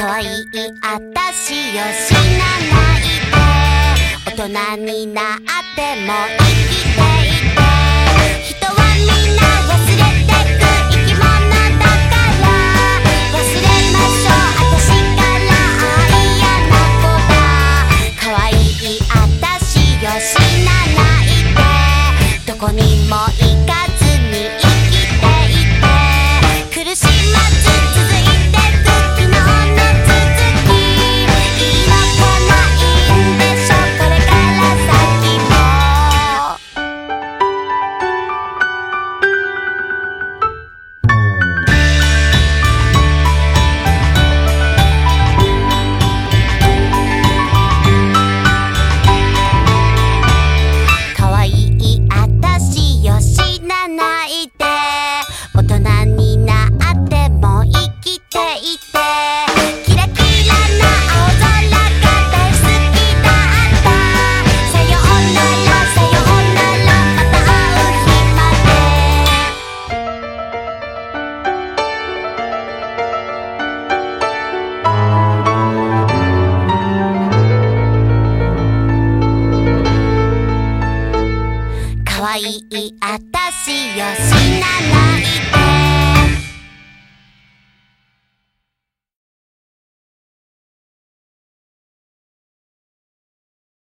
可愛いあたしよ死なないで大人になって。も生きていて人はみんな忘れてく生き物だから忘れましょう私から愛やな子だ可愛いあたしよ死なないでどこにも行かずに生きて。わいいあたしよしなら